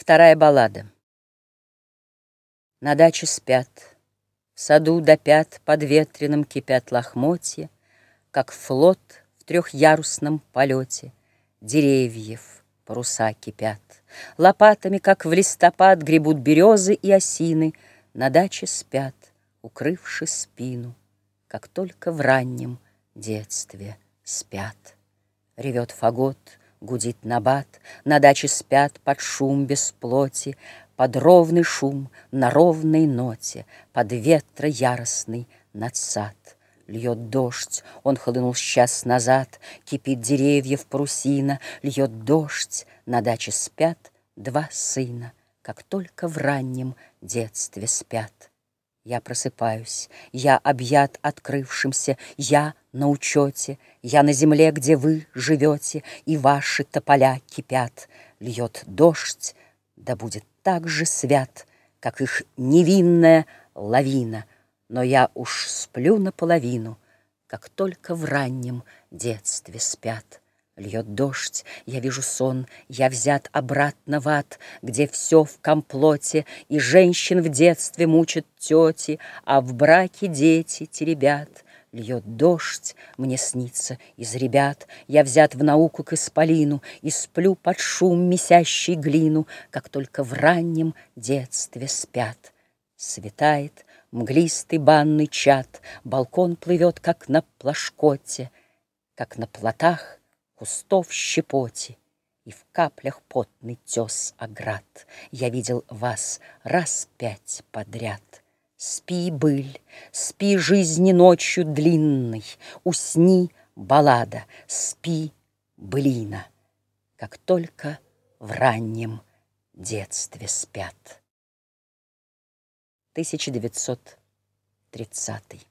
Вторая баллада. На даче спят, в саду до пят Под ветреным кипят лохмотья, Как флот в трехярусном полете Деревьев паруса кипят. Лопатами, как в листопад, Гребут березы и осины, На даче спят, укрывши спину, Как только в раннем детстве спят. Ревет фагот — Гудит набат, на даче спят под шум без плоти, Под ровный шум на ровной ноте, Под ветра яростный над сад. Льет дождь, он хлынул час назад, Кипит деревьев парусина, Льет дождь, на даче спят два сына, Как только в раннем детстве спят. Я просыпаюсь, я объят открывшимся, я на учете, я на земле, где вы живете, и ваши тополя кипят. Льет дождь, да будет так же свят, как их невинная лавина, но я уж сплю наполовину, как только в раннем детстве спят. Льет дождь, я вижу сон, я взят обратно в ад, Где все в комплоте, и женщин в детстве мучат тети, А в браке дети теребят. Льет дождь, мне снится из ребят, Я взят в науку к исполину И сплю под шум месящий глину, Как только в раннем детстве спят. Светает мглистый банный чат, Балкон плывет, как на плашкоте, Как на плотах кустов щепоти И в каплях потный тес оград. Я видел вас раз пять подряд. Спи, быль, спи жизни ночью длинной, Усни, баллада, спи, былина, Как только в раннем детстве спят. 1930